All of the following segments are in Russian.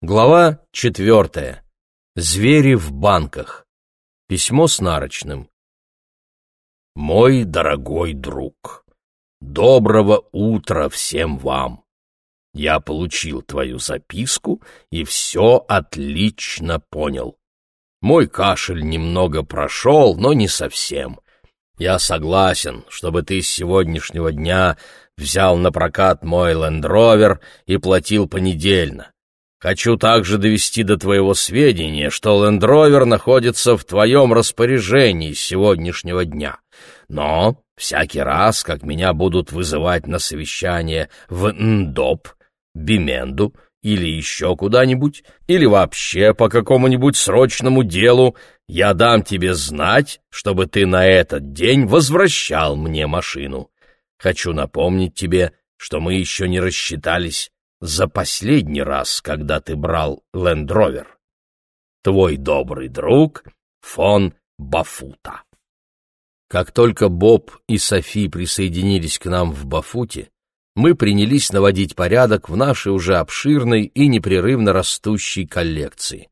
Глава четвертая. Звери в банках. Письмо с нарочным. Мой дорогой друг, доброго утра всем вам. Я получил твою записку и все отлично понял. Мой кашель немного прошел, но не совсем. Я согласен, чтобы ты с сегодняшнего дня взял на прокат мой лендровер и платил понедельно. Хочу также довести до твоего сведения, что Лендровер находится в твоем распоряжении с сегодняшнего дня. Но всякий раз, как меня будут вызывать на совещание в Ндоп, Бименду или еще куда-нибудь, или вообще по какому-нибудь срочному делу, я дам тебе знать, чтобы ты на этот день возвращал мне машину. Хочу напомнить тебе, что мы еще не рассчитались за последний раз, когда ты брал лендровер. Твой добрый друг фон Бафута. Как только Боб и Софи присоединились к нам в Бафуте, мы принялись наводить порядок в нашей уже обширной и непрерывно растущей коллекции.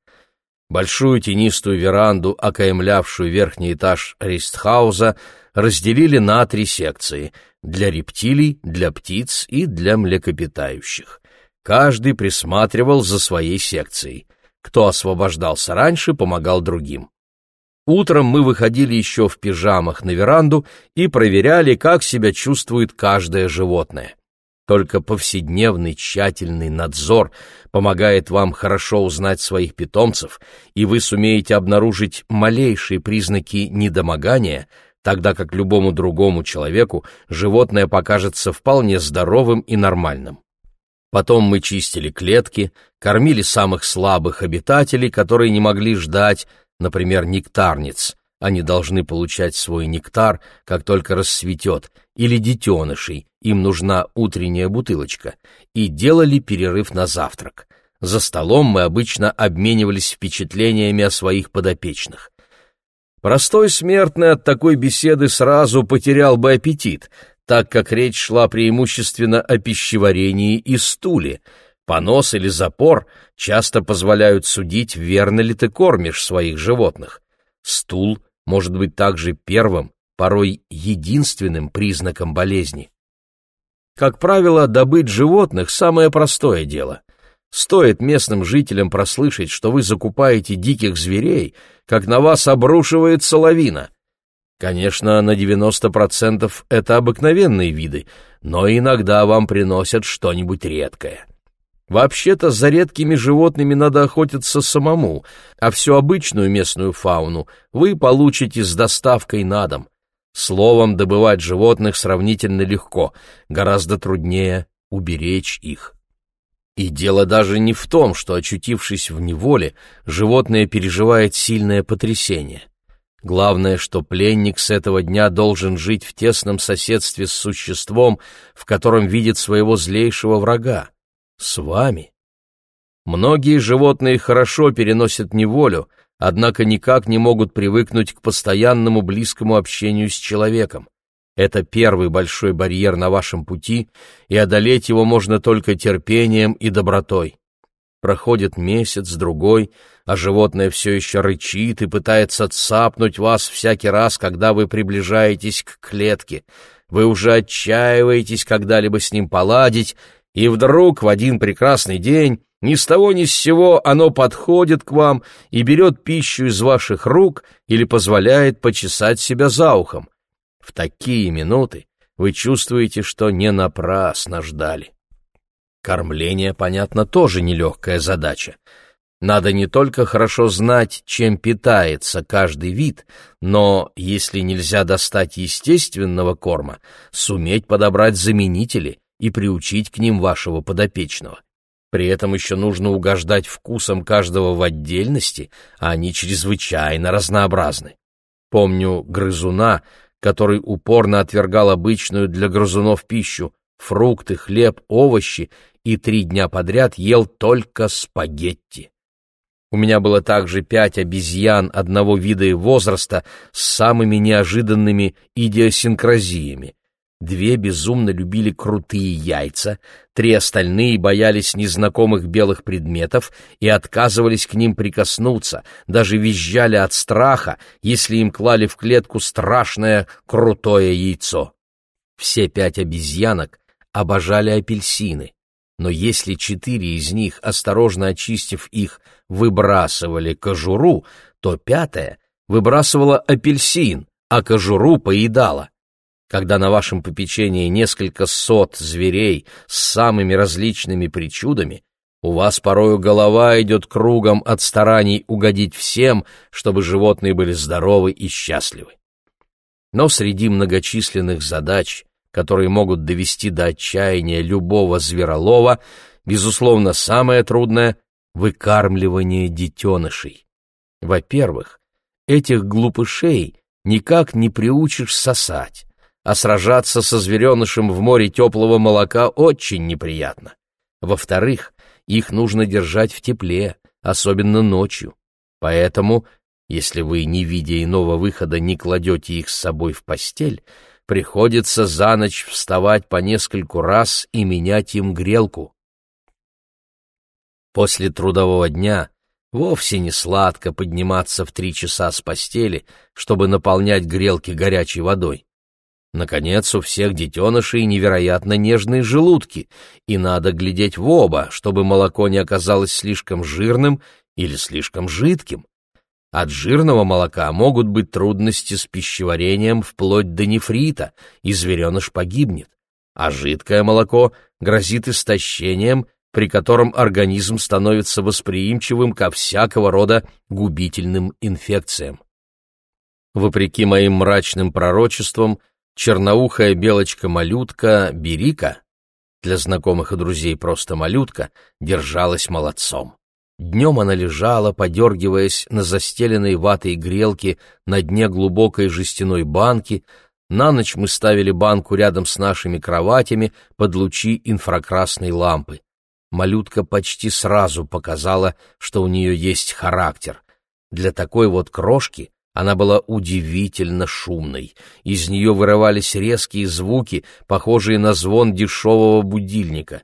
Большую тенистую веранду, окаемлявшую верхний этаж Ристхауза, разделили на три секции — для рептилий, для птиц и для млекопитающих. Каждый присматривал за своей секцией. Кто освобождался раньше, помогал другим. Утром мы выходили еще в пижамах на веранду и проверяли, как себя чувствует каждое животное. Только повседневный тщательный надзор помогает вам хорошо узнать своих питомцев, и вы сумеете обнаружить малейшие признаки недомогания, тогда как любому другому человеку животное покажется вполне здоровым и нормальным. Потом мы чистили клетки, кормили самых слабых обитателей, которые не могли ждать, например, нектарниц. Они должны получать свой нектар, как только рассветет, или детенышей, им нужна утренняя бутылочка, и делали перерыв на завтрак. За столом мы обычно обменивались впечатлениями о своих подопечных. Простой смертный от такой беседы сразу потерял бы аппетит, так как речь шла преимущественно о пищеварении и стуле. Понос или запор часто позволяют судить, верно ли ты кормишь своих животных. Стул может быть также первым, порой единственным признаком болезни. Как правило, добыть животных – самое простое дело. Стоит местным жителям прослышать, что вы закупаете диких зверей, как на вас обрушивается лавина. Конечно, на 90% это обыкновенные виды, но иногда вам приносят что-нибудь редкое. Вообще-то за редкими животными надо охотиться самому, а всю обычную местную фауну вы получите с доставкой на дом. Словом, добывать животных сравнительно легко, гораздо труднее уберечь их. И дело даже не в том, что, очутившись в неволе, животное переживает сильное потрясение — Главное, что пленник с этого дня должен жить в тесном соседстве с существом, в котором видит своего злейшего врага — с вами. Многие животные хорошо переносят неволю, однако никак не могут привыкнуть к постоянному близкому общению с человеком. Это первый большой барьер на вашем пути, и одолеть его можно только терпением и добротой. Проходит месяц, другой, а животное все еще рычит и пытается цапнуть вас всякий раз, когда вы приближаетесь к клетке. Вы уже отчаиваетесь когда-либо с ним поладить, и вдруг в один прекрасный день ни с того ни с сего оно подходит к вам и берет пищу из ваших рук или позволяет почесать себя за ухом. В такие минуты вы чувствуете, что не напрасно ждали. Кормление, понятно, тоже нелегкая задача. Надо не только хорошо знать, чем питается каждый вид, но, если нельзя достать естественного корма, суметь подобрать заменители и приучить к ним вашего подопечного. При этом еще нужно угождать вкусам каждого в отдельности, а они чрезвычайно разнообразны. Помню грызуна, который упорно отвергал обычную для грызунов пищу, фрукты, хлеб, овощи и три дня подряд ел только спагетти. У меня было также пять обезьян одного вида и возраста с самыми неожиданными идиосинкразиями. Две безумно любили крутые яйца, три остальные боялись незнакомых белых предметов и отказывались к ним прикоснуться, даже визжали от страха, если им клали в клетку страшное крутое яйцо. Все пять обезьянок обожали апельсины, но если четыре из них, осторожно очистив их, выбрасывали кожуру, то пятая выбрасывала апельсин, а кожуру поедала когда на вашем попечении несколько сот зверей с самыми различными причудами, у вас порою голова идет кругом от стараний угодить всем, чтобы животные были здоровы и счастливы. Но среди многочисленных задач, которые могут довести до отчаяния любого зверолова, безусловно, самое трудное — выкармливание детенышей. Во-первых, этих глупышей никак не приучишь сосать а сражаться со зверенышем в море теплого молока очень неприятно. Во-вторых, их нужно держать в тепле, особенно ночью. Поэтому, если вы, не видя иного выхода, не кладете их с собой в постель, приходится за ночь вставать по нескольку раз и менять им грелку. После трудового дня вовсе не сладко подниматься в три часа с постели, чтобы наполнять грелки горячей водой. Наконец, у всех детенышей невероятно нежные желудки, и надо глядеть в оба, чтобы молоко не оказалось слишком жирным или слишком жидким. От жирного молока могут быть трудности с пищеварением вплоть до нефрита, и звереныш погибнет. А жидкое молоко грозит истощением, при котором организм становится восприимчивым ко всякого рода губительным инфекциям. Вопреки моим мрачным пророчествам, черноухая белочка-малютка Берика, для знакомых и друзей просто малютка, держалась молодцом. Днем она лежала, подергиваясь на застеленной ватой грелке на дне глубокой жестяной банки, на ночь мы ставили банку рядом с нашими кроватями под лучи инфракрасной лампы. Малютка почти сразу показала, что у нее есть характер. Для такой вот крошки она была удивительно шумной. Из нее вырывались резкие звуки, похожие на звон дешевого будильника.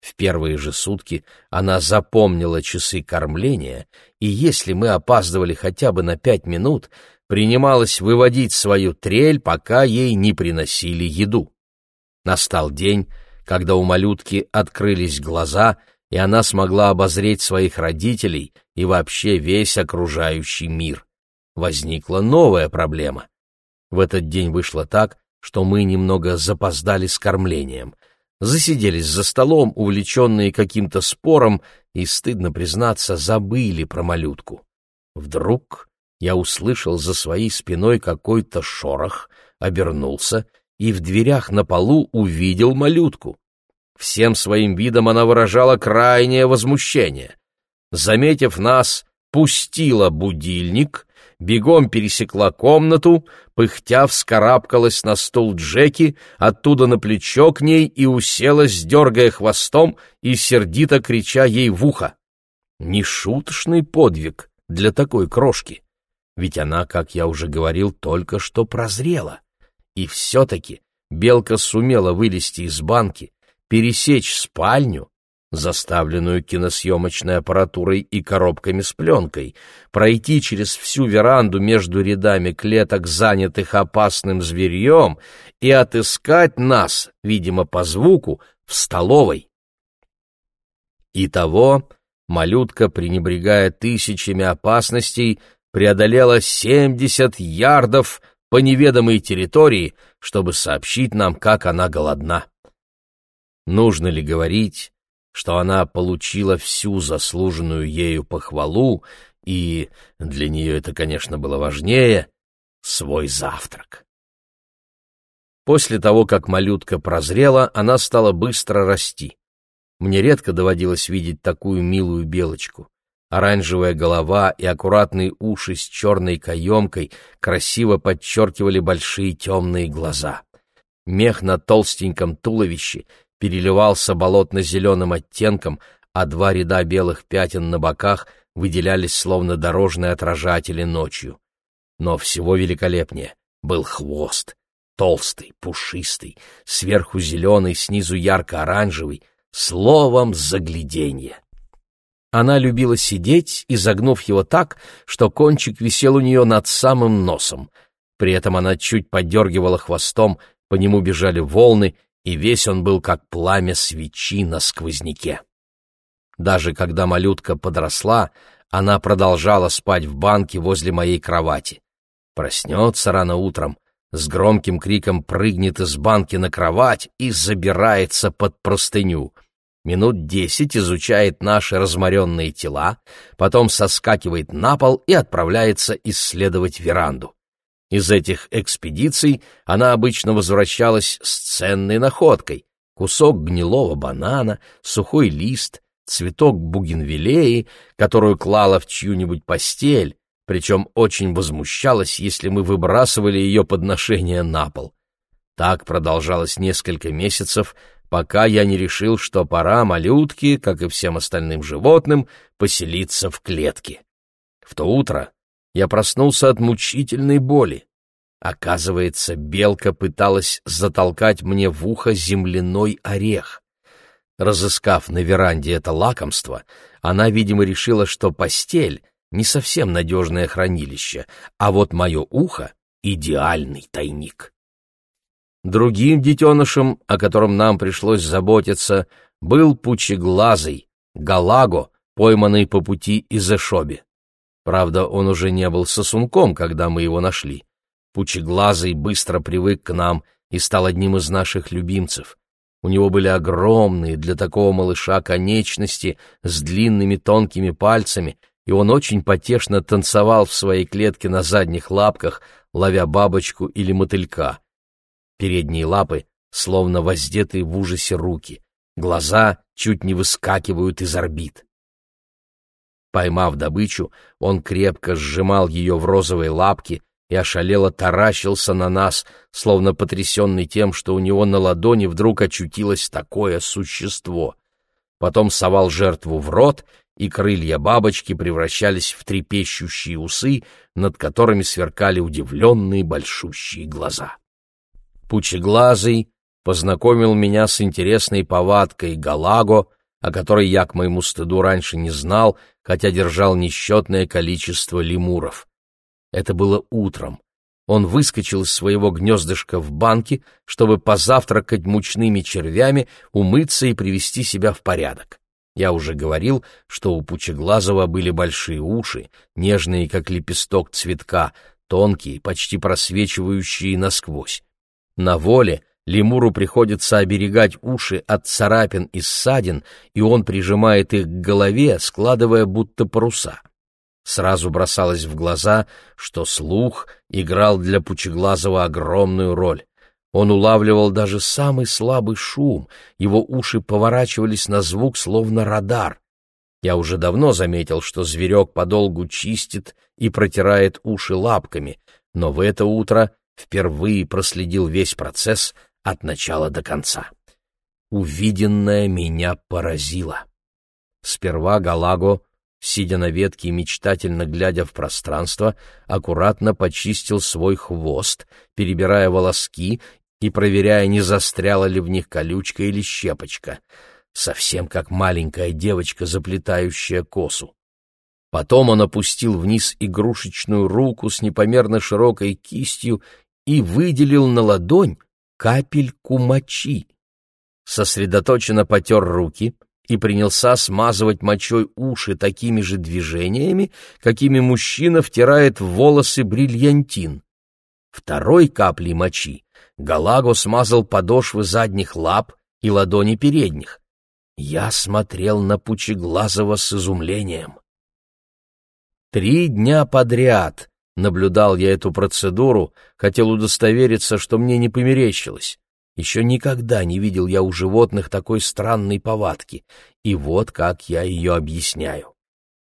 В первые же сутки она запомнила часы кормления, и если мы опаздывали хотя бы на пять минут, принималась выводить свою трель, пока ей не приносили еду. Настал день, когда у малютки открылись глаза, и она смогла обозреть своих родителей и вообще весь окружающий мир возникла новая проблема. В этот день вышло так, что мы немного запоздали с кормлением. Засиделись за столом, увлеченные каким-то спором, и, стыдно признаться, забыли про малютку. Вдруг я услышал за своей спиной какой-то шорох, обернулся и в дверях на полу увидел малютку. Всем своим видом она выражала крайнее возмущение. Заметив нас, пустила будильник бегом пересекла комнату, пыхтя вскарабкалась на стул Джеки, оттуда на плечо к ней и уселась, дергая хвостом и сердито крича ей в ухо. Нешуточный подвиг для такой крошки, ведь она, как я уже говорил, только что прозрела. И все-таки белка сумела вылезти из банки, пересечь спальню, заставленную киносъемочной аппаратурой и коробками с пленкой, пройти через всю веранду между рядами клеток, занятых опасным зверьем, и отыскать нас, видимо, по звуку, в столовой. Итого малютка, пренебрегая тысячами опасностей, преодолела семьдесят ярдов по неведомой территории, чтобы сообщить нам, как она голодна. Нужно ли говорить, что она получила всю заслуженную ею похвалу и, для нее это, конечно, было важнее, свой завтрак. После того, как малютка прозрела, она стала быстро расти. Мне редко доводилось видеть такую милую белочку. Оранжевая голова и аккуратные уши с черной каемкой красиво подчеркивали большие темные глаза. Мех на толстеньком туловище переливался болотно-зеленым оттенком, а два ряда белых пятен на боках выделялись словно дорожные отражатели ночью. Но всего великолепнее был хвост. толстый, пушистый, сверху зеленый, снизу ярко-оранжевый, словом загляденье. Она любила сидеть, изогнув его так, что кончик висел у нее над самым носом. При этом она чуть подергивала хвостом, по нему бежали волны, и весь он был как пламя свечи на сквозняке. Даже когда малютка подросла, она продолжала спать в банке возле моей кровати. Проснется рано утром, с громким криком прыгнет из банки на кровать и забирается под простыню — минут десять изучает наши разморенные тела, потом соскакивает на пол и отправляется исследовать веранду. Из этих экспедиций она обычно возвращалась с ценной находкой — кусок гнилого банана, сухой лист, цветок бугенвиллеи, которую клала в чью-нибудь постель, причем очень возмущалась, если мы выбрасывали ее подношение на пол. Так продолжалось несколько месяцев, пока я не решил, что пора малютке, как и всем остальным животным, поселиться в клетке. В то утро я проснулся от мучительной боли. Оказывается, белка пыталась затолкать мне в ухо земляной орех. Разыскав на веранде это лакомство, она, видимо, решила, что постель — не совсем надежное хранилище, а вот мое ухо — идеальный тайник. Другим детенышем, о котором нам пришлось заботиться, был пучеглазый, галаго, пойманный по пути из Эшоби. Правда, он уже не был сосунком, когда мы его нашли. Пучеглазый быстро привык к нам и стал одним из наших любимцев. У него были огромные для такого малыша конечности с длинными тонкими пальцами, и он очень потешно танцевал в своей клетке на задних лапках, ловя бабочку или мотылька. Передние лапы словно воздетые в ужасе руки, глаза чуть не выскакивают из орбит. Поймав добычу, он крепко сжимал ее в розовые лапки и ошалело таращился на нас, словно потрясенный тем, что у него на ладони вдруг очутилось такое существо. Потом совал жертву в рот, и крылья бабочки превращались в трепещущие усы, над которыми сверкали удивленные большущие глаза. Пучеглазый познакомил меня с интересной повадкой галаго, о которой я к моему стыду раньше не знал, хотя держал несчетное количество лемуров. Это было утром. Он выскочил из своего гнездышка в банке, чтобы позавтракать мучными червями, умыться и привести себя в порядок. Я уже говорил, что у Пучеглазого были большие уши, нежные, как лепесток цветка, тонкие, почти просвечивающие насквозь. На воле лемуру приходится оберегать уши от царапин и ссадин, и он прижимает их к голове, складывая будто паруса. Сразу бросалось в глаза, что слух играл для Пучеглазого огромную роль. Он улавливал даже самый слабый шум, его уши поворачивались на звук, словно радар. Я уже давно заметил, что зверек подолгу чистит и протирает уши лапками, но в это утро впервые проследил весь процесс от начала до конца. Увиденное меня поразило. Сперва Галаго, сидя на ветке и мечтательно глядя в пространство, аккуратно почистил свой хвост, перебирая волоски и проверяя, не застряла ли в них колючка или щепочка, совсем как маленькая девочка, заплетающая косу. Потом он опустил вниз игрушечную руку с непомерно широкой кистью и выделил на ладонь капельку мочи. Сосредоточенно потер руки и принялся смазывать мочой уши такими же движениями, какими мужчина втирает в волосы бриллиантин. Второй каплей мочи Галаго смазал подошвы задних лап и ладони передних. Я смотрел на Пучеглазого с изумлением. Три дня подряд Наблюдал я эту процедуру, хотел удостовериться, что мне не померещилось. Еще никогда не видел я у животных такой странной повадки, и вот как я ее объясняю.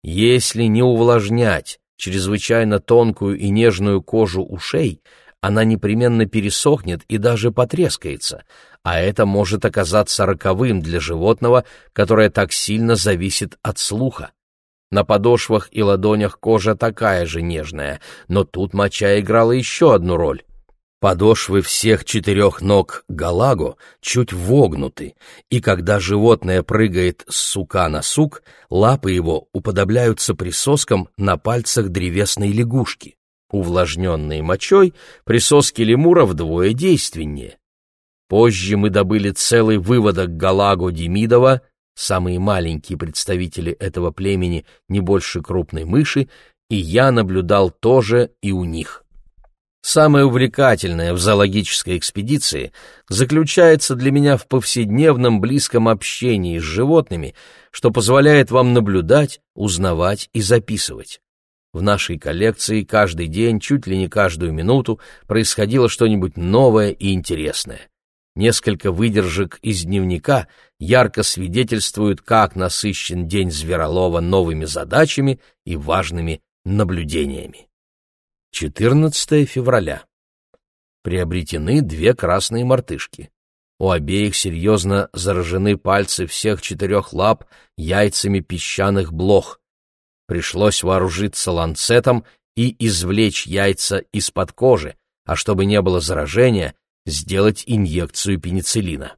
Если не увлажнять чрезвычайно тонкую и нежную кожу ушей, она непременно пересохнет и даже потрескается, а это может оказаться роковым для животного, которое так сильно зависит от слуха. На подошвах и ладонях кожа такая же нежная, но тут моча играла еще одну роль. Подошвы всех четырех ног галаго чуть вогнуты, и когда животное прыгает с сука на сук, лапы его уподобляются присоскам на пальцах древесной лягушки. Увлажненные мочой, присоски лемура вдвое действеннее. Позже мы добыли целый выводок галаго Демидова, самые маленькие представители этого племени, не больше крупной мыши, и я наблюдал тоже и у них. Самое увлекательное в зоологической экспедиции заключается для меня в повседневном близком общении с животными, что позволяет вам наблюдать, узнавать и записывать. В нашей коллекции каждый день, чуть ли не каждую минуту, происходило что-нибудь новое и интересное. Несколько выдержек из дневника ярко свидетельствуют, как насыщен день Зверолова новыми задачами и важными наблюдениями. 14 февраля. Приобретены две красные мартышки. У обеих серьезно заражены пальцы всех четырех лап яйцами песчаных блох. Пришлось вооружиться ланцетом и извлечь яйца из-под кожи, а чтобы не было заражения, сделать инъекцию пенициллина.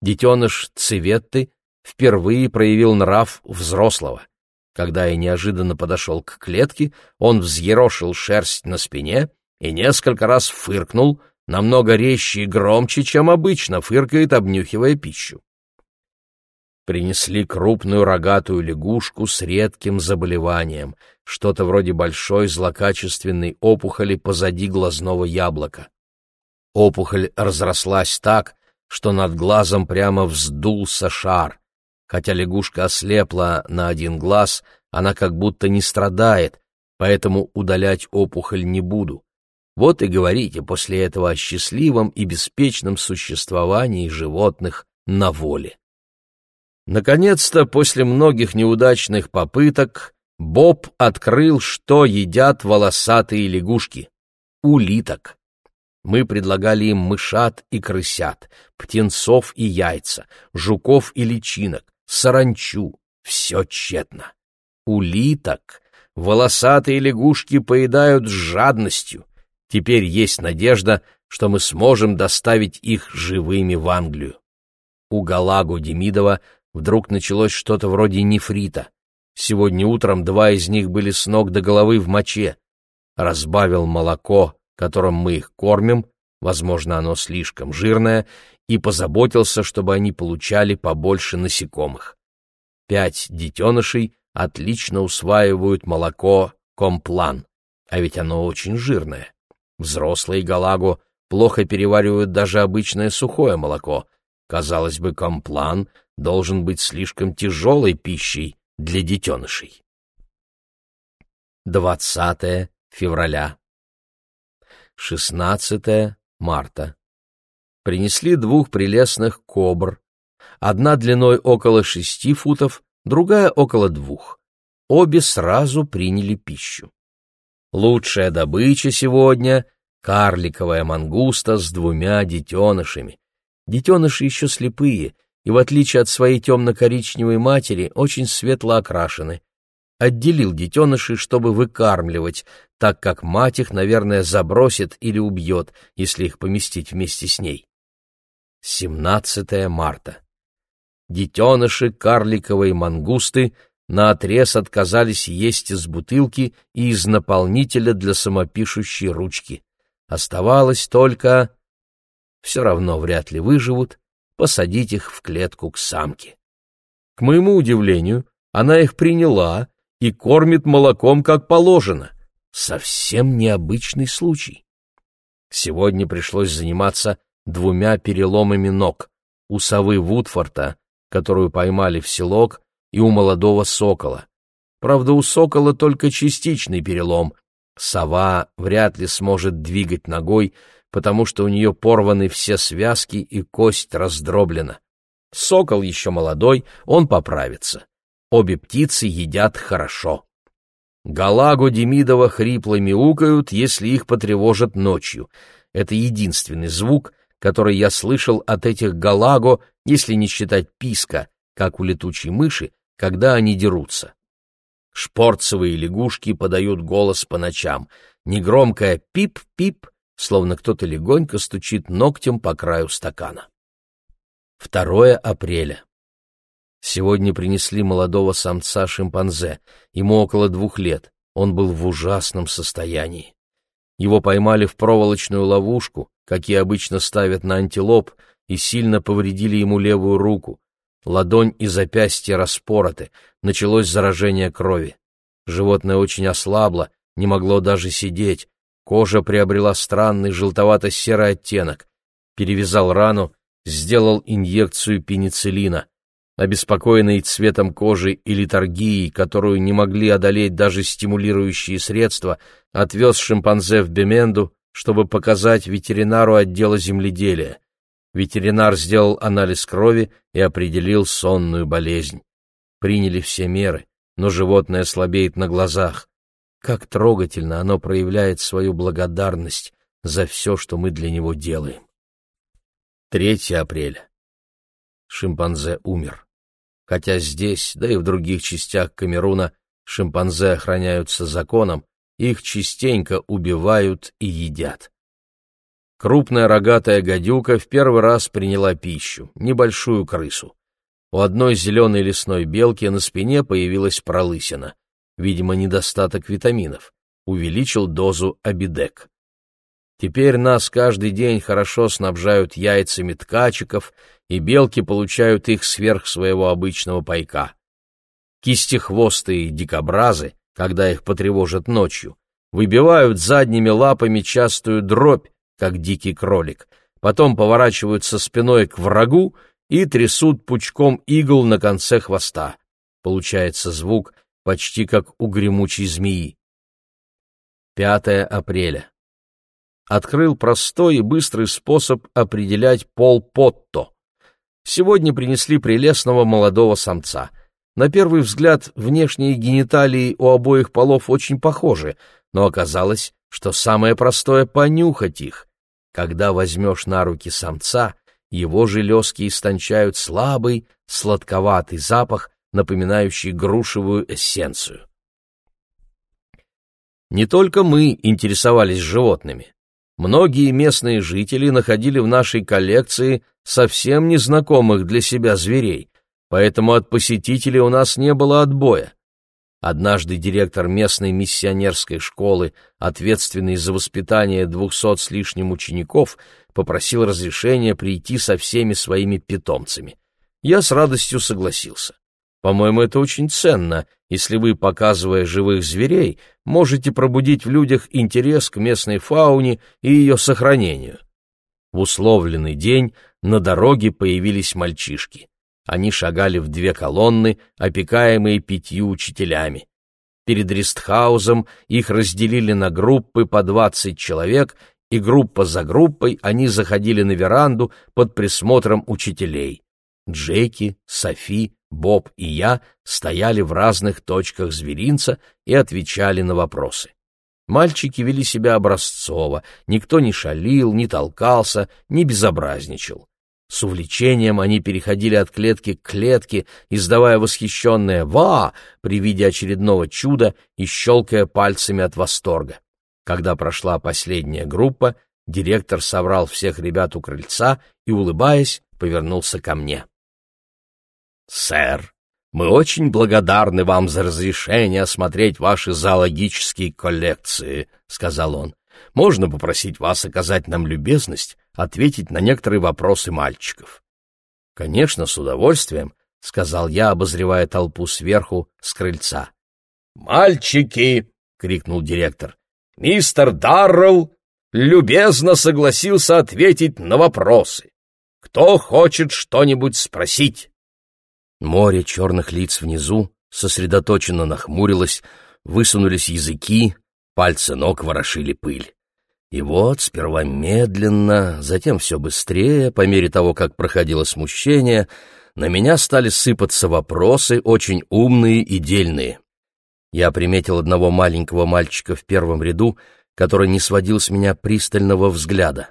Детеныш Цветты впервые проявил нрав взрослого. Когда я неожиданно подошел к клетке, он взъерошил шерсть на спине и несколько раз фыркнул, намного резче и громче, чем обычно фыркает, обнюхивая пищу. Принесли крупную рогатую лягушку с редким заболеванием, что-то вроде большой злокачественной опухоли позади глазного яблока. Опухоль разрослась так, что над глазом прямо вздулся шар. Хотя лягушка ослепла на один глаз, она как будто не страдает, поэтому удалять опухоль не буду. Вот и говорите после этого о счастливом и беспечном существовании животных на воле. Наконец-то, после многих неудачных попыток, Боб открыл, что едят волосатые лягушки — улиток. Мы предлагали им мышат и крысят, птенцов и яйца, жуков и личинок, саранчу. Все тщетно. Улиток волосатые лягушки поедают с жадностью. Теперь есть надежда, что мы сможем доставить их живыми в Англию. У Галагу Демидова вдруг началось что-то вроде нефрита. Сегодня утром два из них были с ног до головы в моче. Разбавил молоко, которым мы их кормим, возможно, оно слишком жирное, и позаботился, чтобы они получали побольше насекомых. Пять детенышей отлично усваивают молоко комплан, а ведь оно очень жирное. Взрослые галагу плохо переваривают даже обычное сухое молоко. Казалось бы, комплан должен быть слишком тяжелой пищей для детенышей. 20 февраля 16 марта принесли двух прелестных кобр, одна длиной около шести футов, другая около двух. Обе сразу приняли пищу. Лучшая добыча сегодня — карликовая мангуста с двумя детенышами. Детеныши еще слепые и, в отличие от своей темно-коричневой матери, очень светло окрашены. Отделил детенышей, чтобы выкармливать, так как мать их, наверное, забросит или убьет, если их поместить вместе с ней. 17 марта. Детеныши карликовой мангусты наотрез отказались есть из бутылки и из наполнителя для самопишущей ручки. Оставалось только... Все равно вряд ли выживут, посадить их в клетку к самке. К моему удивлению, она их приняла и кормит молоком, как положено. Совсем необычный случай. Сегодня пришлось заниматься двумя переломами ног — у совы Вудфорта, которую поймали в селок, и у молодого сокола. Правда, у сокола только частичный перелом. Сова вряд ли сможет двигать ногой, потому что у нее порваны все связки и кость раздроблена. Сокол еще молодой, он поправится. Обе птицы едят хорошо. Галаго Демидова хрипло мяукают, если их потревожат ночью. Это единственный звук, который я слышал от этих галаго, если не считать писка, как у летучей мыши, когда они дерутся. Шпорцевые лягушки подают голос по ночам. Негромкое «пип-пип» словно кто-то легонько стучит ногтем по краю стакана. 2 апреля. Сегодня принесли молодого самца-шимпанзе, ему около двух лет, он был в ужасном состоянии. Его поймали в проволочную ловушку, какие обычно ставят на антилоп, и сильно повредили ему левую руку. Ладонь и запястье распороты, началось заражение крови. Животное очень ослабло, не могло даже сидеть, кожа приобрела странный желтовато-серый оттенок. Перевязал рану, сделал инъекцию пенициллина. Обеспокоенный цветом кожи и литургией, которую не могли одолеть даже стимулирующие средства, отвез шимпанзе в Беменду, чтобы показать ветеринару отдела земледелия. Ветеринар сделал анализ крови и определил сонную болезнь. Приняли все меры, но животное слабеет на глазах. Как трогательно оно проявляет свою благодарность за все, что мы для него делаем. 3 апреля. Шимпанзе умер. Хотя здесь, да и в других частях Камеруна, шимпанзе охраняются законом, их частенько убивают и едят. Крупная рогатая гадюка в первый раз приняла пищу, небольшую крысу. У одной зеленой лесной белки на спине появилась пролысина. Видимо, недостаток витаминов. Увеличил дозу абидек. Теперь нас каждый день хорошо снабжают яйцами ткачиков, и белки получают их сверх своего обычного пайка. Кистехвостые дикобразы, когда их потревожат ночью, выбивают задними лапами частую дробь, как дикий кролик, потом поворачиваются спиной к врагу и трясут пучком игл на конце хвоста. Получается звук почти как у гремучей змеи. 5 апреля открыл простой и быстрый способ определять пол Потто. Сегодня принесли прелестного молодого самца. На первый взгляд внешние гениталии у обоих полов очень похожи, но оказалось, что самое простое — понюхать их. Когда возьмешь на руки самца, его железки истончают слабый, сладковатый запах, напоминающий грушевую эссенцию. Не только мы интересовались животными. Многие местные жители находили в нашей коллекции совсем незнакомых для себя зверей, поэтому от посетителей у нас не было отбоя. Однажды директор местной миссионерской школы, ответственный за воспитание двухсот с лишним учеников, попросил разрешения прийти со всеми своими питомцами. Я с радостью согласился. По-моему, это очень ценно, если вы, показывая живых зверей, можете пробудить в людях интерес к местной фауне и ее сохранению. В условленный день на дороге появились мальчишки. Они шагали в две колонны, опекаемые пятью учителями. Перед Ристхаузом их разделили на группы по двадцать человек, и группа за группой они заходили на веранду под присмотром учителей. Джеки, Софи, Боб и я стояли в разных точках зверинца и отвечали на вопросы. Мальчики вели себя образцово, никто не шалил, не толкался, не безобразничал. С увлечением они переходили от клетки к клетке, издавая восхищенное «Ва!» при виде очередного чуда и щелкая пальцами от восторга. Когда прошла последняя группа, директор собрал всех ребят у крыльца и, улыбаясь, повернулся ко мне. «Сэр, мы очень благодарны вам за разрешение осмотреть ваши зоологические коллекции», — сказал он. «Можно попросить вас оказать нам любезность ответить на некоторые вопросы мальчиков?» «Конечно, с удовольствием», — сказал я, обозревая толпу сверху с крыльца. «Мальчики!» — крикнул директор. «Мистер Даррелл любезно согласился ответить на вопросы. Кто хочет что-нибудь спросить?» Море черных лиц внизу сосредоточенно нахмурилось, высунулись языки, пальцы ног ворошили пыль. И вот сперва медленно, затем все быстрее, по мере того, как проходило смущение, на меня стали сыпаться вопросы, очень умные и дельные. Я приметил одного маленького мальчика в первом ряду, который не сводил с меня пристального взгляда.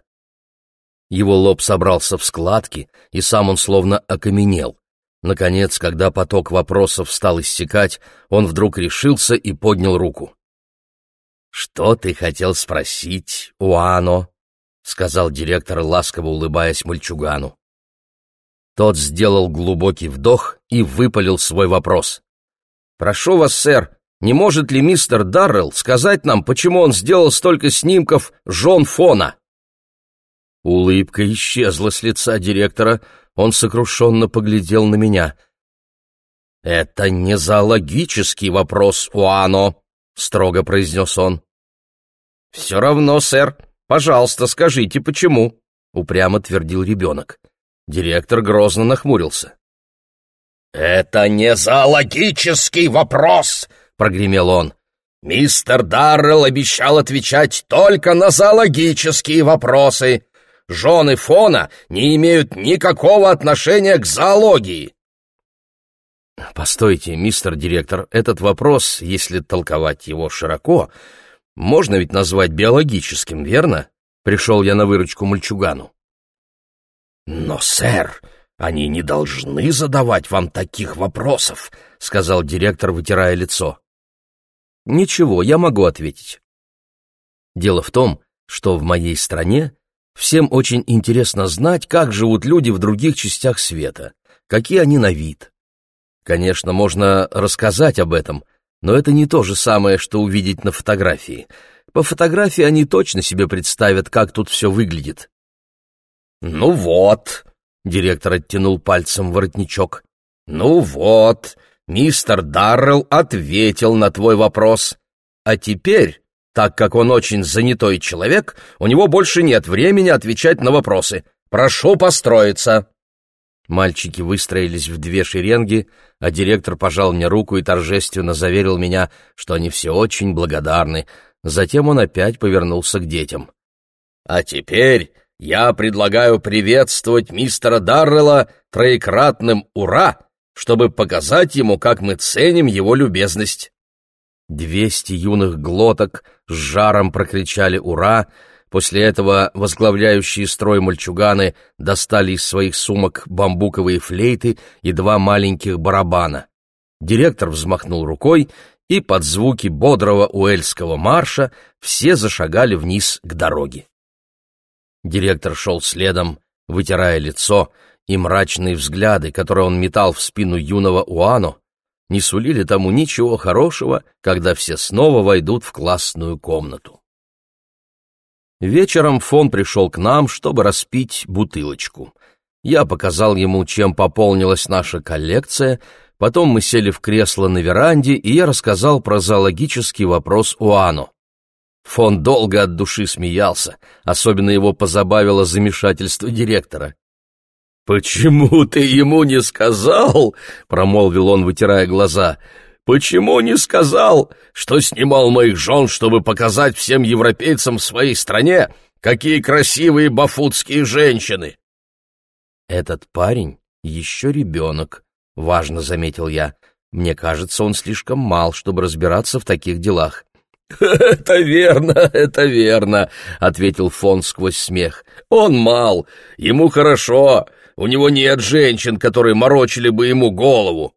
Его лоб собрался в складки, и сам он словно окаменел. Наконец, когда поток вопросов стал иссякать, он вдруг решился и поднял руку. «Что ты хотел спросить, Уано?» — сказал директор, ласково улыбаясь мальчугану. Тот сделал глубокий вдох и выпалил свой вопрос. «Прошу вас, сэр, не может ли мистер Даррелл сказать нам, почему он сделал столько снимков жен Фона?» Улыбка исчезла с лица директора, он сокрушенно поглядел на меня. «Это не зоологический вопрос, Уано», — строго произнес он. «Все равно, сэр, пожалуйста, скажите, почему?» — упрямо твердил ребенок. Директор грозно нахмурился. «Это не зоологический вопрос!» — прогремел он. «Мистер Даррелл обещал отвечать только на зоологические вопросы. Жены Фона не имеют никакого отношения к зоологии». «Постойте, мистер директор, этот вопрос, если толковать его широко, можно ведь назвать биологическим, верно?» Пришел я на выручку мальчугану. «Но, сэр, они не должны задавать вам таких вопросов», — сказал директор, вытирая лицо. «Ничего, я могу ответить. Дело в том, что в моей стране всем очень интересно знать, как живут люди в других частях света, какие они на вид. Конечно, можно рассказать об этом, но это не то же самое, что увидеть на фотографии. По фотографии они точно себе представят, как тут все выглядит. «Ну вот», — директор оттянул пальцем воротничок, «ну вот, мистер Даррелл ответил на твой вопрос. А теперь, так как он очень занятой человек, у него больше нет времени отвечать на вопросы. Прошу построиться». Мальчики выстроились в две шеренги, а директор пожал мне руку и торжественно заверил меня, что они все очень благодарны. Затем он опять повернулся к детям. «А теперь я предлагаю приветствовать мистера Даррелла троекратным «Ура!», чтобы показать ему, как мы ценим его любезность. Двести юных глоток с жаром прокричали «Ура!», После этого возглавляющие строй мальчуганы достали из своих сумок бамбуковые флейты и два маленьких барабана. Директор взмахнул рукой, и под звуки бодрого уэльского марша все зашагали вниз к дороге. Директор шел следом, вытирая лицо, и мрачные взгляды, которые он метал в спину юного Уану, не сулили тому ничего хорошего, когда все снова войдут в классную комнату. Вечером фон пришел к нам, чтобы распить бутылочку. Я показал ему, чем пополнилась наша коллекция, потом мы сели в кресло на веранде, и я рассказал про зоологический вопрос Уану. Фон долго от души смеялся, особенно его позабавило замешательство директора. «Почему ты ему не сказал?» — промолвил он, вытирая глаза. «Почему не сказал, что снимал моих жен, чтобы показать всем европейцам в своей стране, какие красивые бафутские женщины?» «Этот парень еще ребенок», — важно заметил я. «Мне кажется, он слишком мал, чтобы разбираться в таких делах». «Это верно, это верно», — ответил фон сквозь смех. «Он мал, ему хорошо, у него нет женщин, которые морочили бы ему голову».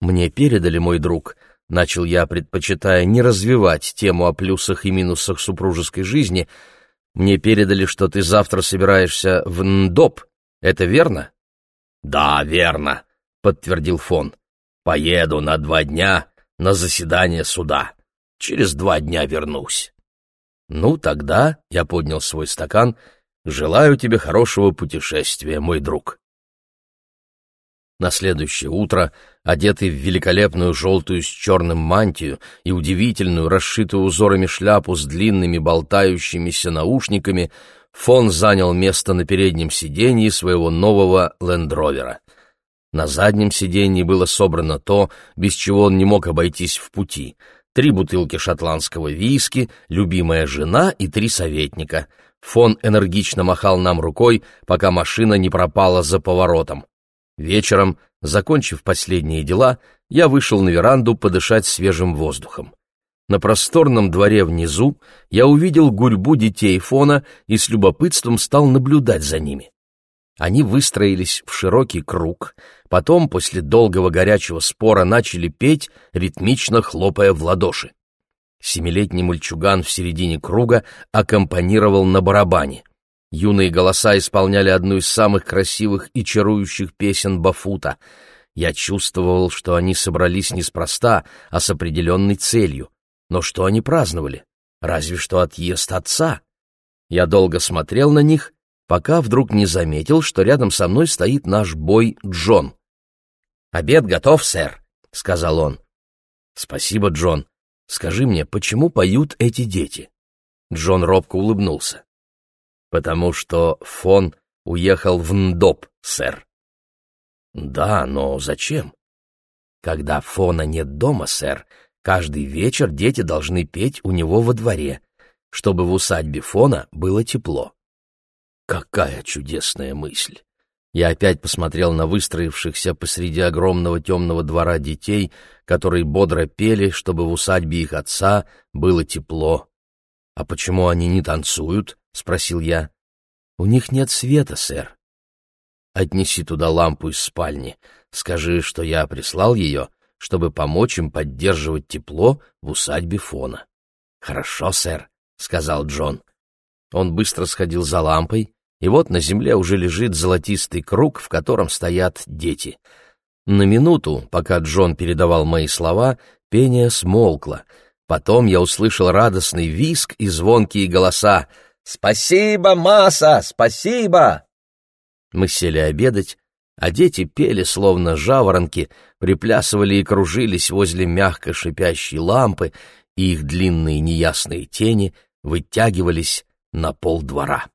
«Мне передали, мой друг», — начал я, предпочитая не развивать тему о плюсах и минусах супружеской жизни, «мне передали, что ты завтра собираешься в НДОП, это верно?» «Да, верно», — подтвердил фон. «Поеду на два дня на заседание суда». Через два дня вернусь. Ну, тогда я поднял свой стакан. Желаю тебе хорошего путешествия, мой друг. На следующее утро, одетый в великолепную желтую с черным мантию и удивительную, расшитую узорами шляпу с длинными болтающимися наушниками, Фон занял место на переднем сиденье своего нового лендровера. На заднем сиденье было собрано то, без чего он не мог обойтись в пути — три бутылки шотландского виски, любимая жена и три советника. Фон энергично махал нам рукой, пока машина не пропала за поворотом. Вечером, закончив последние дела, я вышел на веранду подышать свежим воздухом. На просторном дворе внизу я увидел гурьбу детей Фона и с любопытством стал наблюдать за ними. Они выстроились в широкий круг, потом, после долгого горячего спора, начали петь, ритмично хлопая в ладоши. Семилетний мальчуган в середине круга аккомпанировал на барабане. Юные голоса исполняли одну из самых красивых и чарующих песен Бафута. Я чувствовал, что они собрались неспроста, а с определенной целью. Но что они праздновали? Разве что отъезд отца. Я долго смотрел на них, пока вдруг не заметил, что рядом со мной стоит наш бой Джон. «Обед готов, сэр», — сказал он. «Спасибо, Джон. Скажи мне, почему поют эти дети?» Джон робко улыбнулся. «Потому что Фон уехал в Ндоп, сэр». «Да, но зачем?» «Когда Фона нет дома, сэр, каждый вечер дети должны петь у него во дворе, чтобы в усадьбе Фона было тепло». «Какая чудесная мысль!» Я опять посмотрел на выстроившихся посреди огромного темного двора детей, которые бодро пели, чтобы в усадьбе их отца было тепло. «А почему они не танцуют?» — спросил я. «У них нет света, сэр». «Отнеси туда лампу из спальни. Скажи, что я прислал ее, чтобы помочь им поддерживать тепло в усадьбе Фона». «Хорошо, сэр», — сказал Джон. Он быстро сходил за лампой, и вот на земле уже лежит золотистый круг, в котором стоят дети. На минуту, пока Джон передавал мои слова, пение смолкло. Потом я услышал радостный визг и звонкие голоса. «Спасибо, Маса! Спасибо!» Мы сели обедать, а дети пели, словно жаворонки, приплясывали и кружились возле мягко шипящей лампы, и их длинные неясные тени вытягивались на пол двора.